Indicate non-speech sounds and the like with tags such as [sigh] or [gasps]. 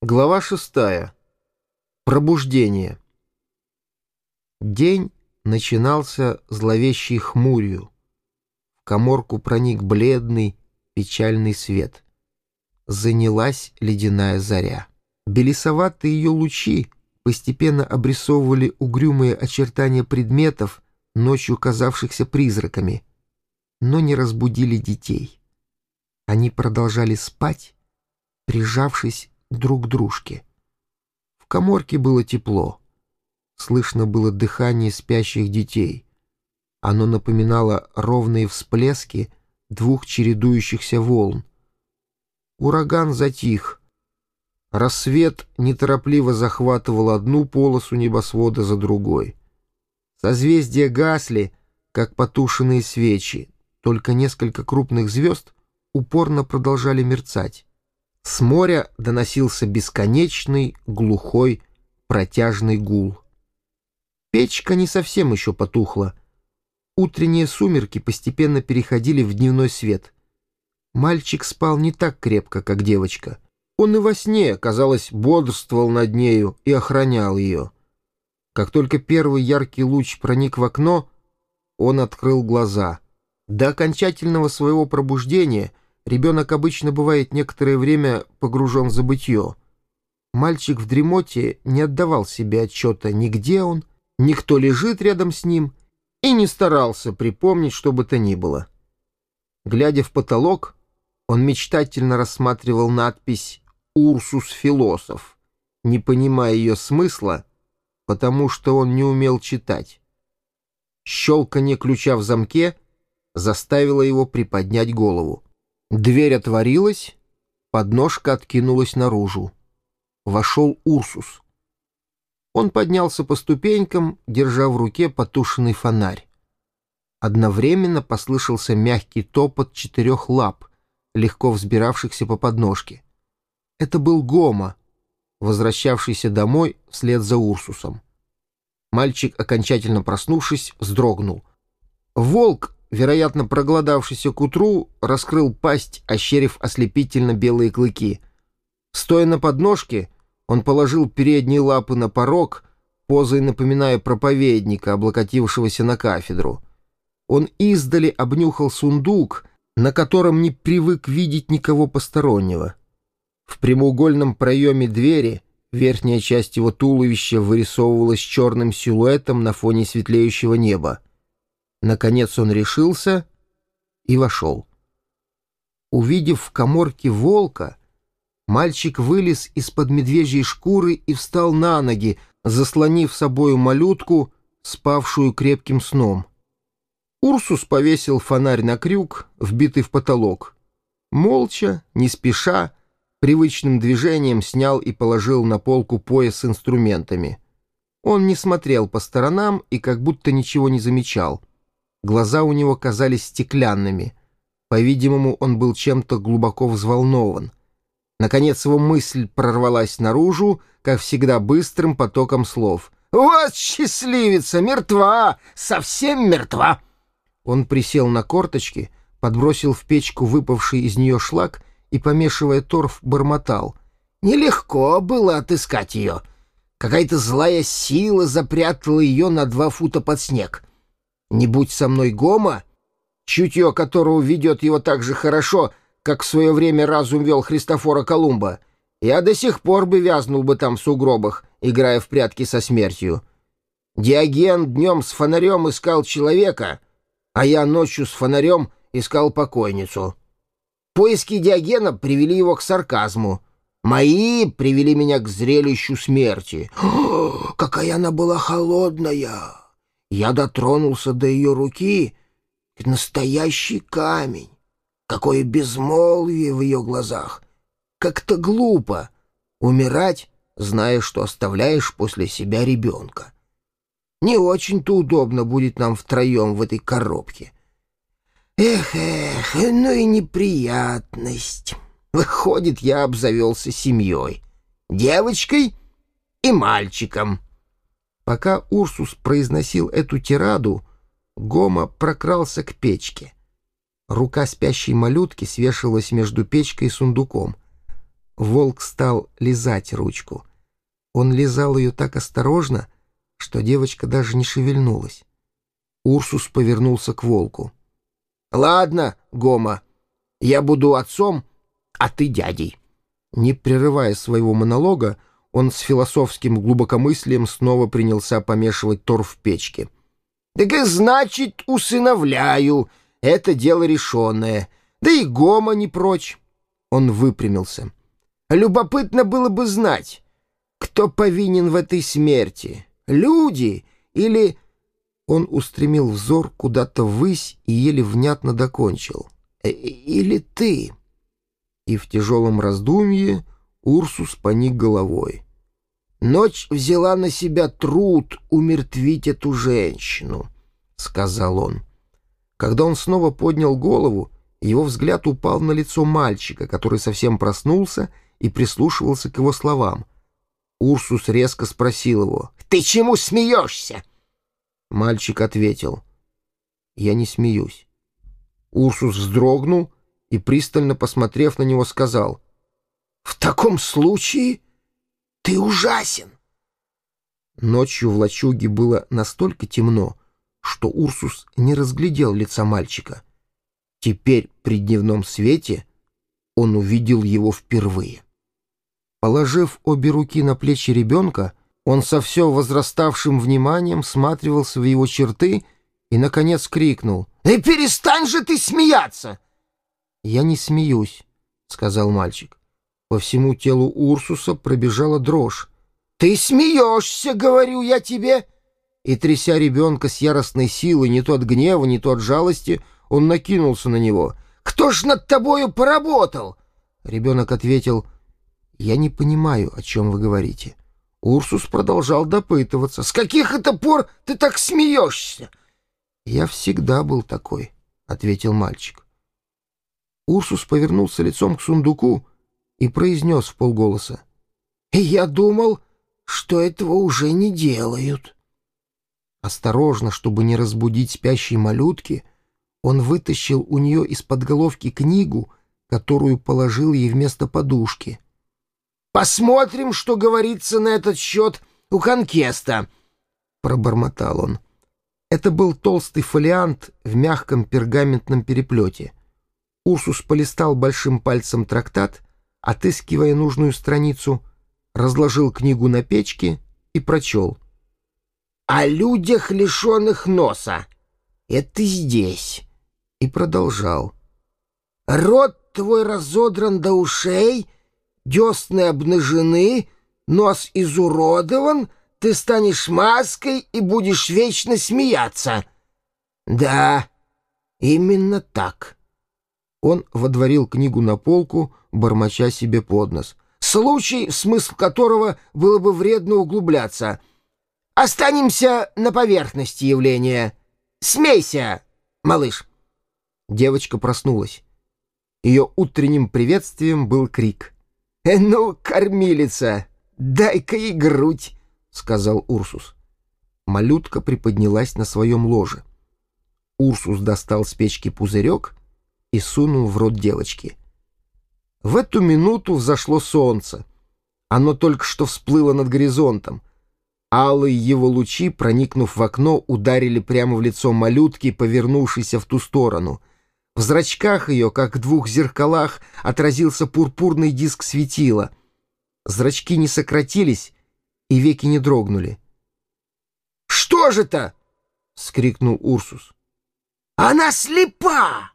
Глава шестая. Пробуждение. День начинался зловещей хмурью. В коморку проник бледный, печальный свет. Занялась ледяная заря. Белесоватые ее лучи постепенно обрисовывали угрюмые очертания предметов, ночью казавшихся призраками, но не разбудили детей. Они продолжали спать, прижавшись друг дружке. В коморке было тепло. Слышно было дыхание спящих детей. Оно напоминало ровные всплески двух чередующихся волн. Ураган затих. Рассвет неторопливо захватывал одну полосу небосвода за другой. Созвездия гасли, как потушенные свечи, только несколько крупных звезд упорно продолжали мерцать. С моря доносился бесконечный, глухой, протяжный гул. Печка не совсем еще потухла. Утренние сумерки постепенно переходили в дневной свет. Мальчик спал не так крепко, как девочка. Он и во сне, казалось, бодрствовал над нею и охранял ее. Как только первый яркий луч проник в окно, он открыл глаза. До окончательного своего пробуждения — Ребенок обычно бывает некоторое время погружен в забытье. Мальчик в дремоте не отдавал себе отчета ни где он, ни кто лежит рядом с ним, и не старался припомнить, что бы то ни было. Глядя в потолок, он мечтательно рассматривал надпись «Урсус Философ», не понимая ее смысла, потому что он не умел читать. Щелканье ключа в замке заставило его приподнять голову. Дверь отворилась, подножка откинулась наружу. Вошел Урсус. Он поднялся по ступенькам, держа в руке потушенный фонарь. Одновременно послышался мягкий топот четырех лап, легко взбиравшихся по подножке. Это был Гома, возвращавшийся домой вслед за Урсусом. Мальчик, окончательно проснувшись, вздрогнул. Волк вероятно, проголодавшийся к утру, раскрыл пасть, ощерив ослепительно белые клыки. Стоя на подножке, он положил передние лапы на порог, позой напоминая проповедника, облокотившегося на кафедру. Он издали обнюхал сундук, на котором не привык видеть никого постороннего. В прямоугольном проеме двери верхняя часть его туловища вырисовывалась черным силуэтом на фоне светлеющего неба. Наконец он решился и вошел. Увидев в коморке волка, мальчик вылез из-под медвежьей шкуры и встал на ноги, заслонив собою малютку, спавшую крепким сном. Урсус повесил фонарь на крюк, вбитый в потолок. Молча, не спеша, привычным движением снял и положил на полку пояс с инструментами. Он не смотрел по сторонам и как будто ничего не замечал. Глаза у него казались стеклянными. По-видимому, он был чем-то глубоко взволнован. Наконец его мысль прорвалась наружу, как всегда быстрым потоком слов. «Вот счастливица! Мертва! Совсем мертва!» Он присел на корточки, подбросил в печку выпавший из нее шлак и, помешивая торф, бормотал. «Нелегко было отыскать ее. Какая-то злая сила запрятала ее на два фута под снег. Не будь со мной Гома, чутье которого ведет его так же хорошо, как в свое время разум вел Христофора Колумба, я до сих пор бы вязнул бы там в сугробах, играя в прятки со смертью. Диоген днем с фонарем искал человека, а я ночью с фонарем искал покойницу. Поиски Диогена привели его к сарказму. Мои привели меня к зрелищу смерти. О, [gasps] какая она была холодная! Я дотронулся до ее руки, настоящий камень. Какое безмолвие в ее глазах. Как-то глупо умирать, зная, что оставляешь после себя ребенка. Не очень-то удобно будет нам втроем в этой коробке. Эх, эх, ну и неприятность. Выходит, я обзавелся семьей. Девочкой и мальчиком. Пока Урсус произносил эту тираду, Гома прокрался к печке. Рука спящей малютки свешивалась между печкой и сундуком. волк стал лизать ручку. Он лизал ее так осторожно, что девочка даже не шевельнулась. Урсус повернулся к волку. «Ладно, Гома, я буду отцом, а ты дядей». Не прерывая своего монолога, он с философским глубокомыслием снова принялся помешивать тор в печке. «Так и значит, усыновляю. Это дело решенное. Да и Гома не прочь». Он выпрямился. «Любопытно было бы знать, кто повинен в этой смерти, люди или...» Он устремил взор куда-то ввысь и еле внятно докончил. «Э, «Или ты?» И в тяжелом раздумье Урсус поник головой. «Ночь взяла на себя труд умертвить эту женщину», — сказал он. Когда он снова поднял голову, его взгляд упал на лицо мальчика, который совсем проснулся и прислушивался к его словам. Урсус резко спросил его, «Ты чему смеешься?» Мальчик ответил, «Я не смеюсь». Урсус вздрогнул и, пристально посмотрев на него, сказал, «В таком случае ты ужасен!» Ночью в лачуге было настолько темно, что Урсус не разглядел лица мальчика. Теперь при дневном свете он увидел его впервые. Положив обе руки на плечи ребенка, он со все возраставшим вниманием всматривался в его черты и, наконец, крикнул. «И перестань же ты смеяться!» «Я не смеюсь», — сказал мальчик. По всему телу Урсуса пробежала дрожь. «Ты смеешься, говорю я тебе!» И, тряся ребенка с яростной силой, не то от гнева, не то от жалости, он накинулся на него. «Кто ж над тобою поработал?» Ребенок ответил, «Я не понимаю, о чем вы говорите». Урсус продолжал допытываться. «С каких это пор ты так смеешься?» «Я всегда был такой», — ответил мальчик. Урсус повернулся лицом к сундуку и произнес в полголоса. «Я думал, что этого уже не делают». Осторожно, чтобы не разбудить спящей малютки, он вытащил у нее из-под головки книгу, которую положил ей вместо подушки — Посмотрим, что говорится на этот счет у Конкеста», — пробормотал он. Это был толстый фолиант в мягком пергаментном переплете. Урсус полистал большим пальцем трактат, отыскивая нужную страницу, разложил книгу на печке и прочел. «О людях, лишенных носа. Это здесь». И продолжал. «Рот твой разодран до ушей» десны обнажены, нос изуродован, ты станешь маской и будешь вечно смеяться. Да, именно так. Он водворил книгу на полку, бормоча себе под нос. Случай, смысл которого было бы вредно углубляться. Останемся на поверхности явления. Смейся, малыш. Девочка проснулась. Ее утренним приветствием был крик — «Э, «Ну, кормилица, дай-ка и грудь», — сказал Урсус. Малютка приподнялась на своем ложе. Урсус достал с печки пузырек и сунул в рот девочки. В эту минуту взошло солнце. Оно только что всплыло над горизонтом. Алые его лучи, проникнув в окно, ударили прямо в лицо малютки, повернувшейся в ту сторону. В зрачках ее, как в двух зеркалах, отразился пурпурный диск светила. Зрачки не сократились, и веки не дрогнули. «Что же это?» — скрикнул Урсус. «Она слепа!»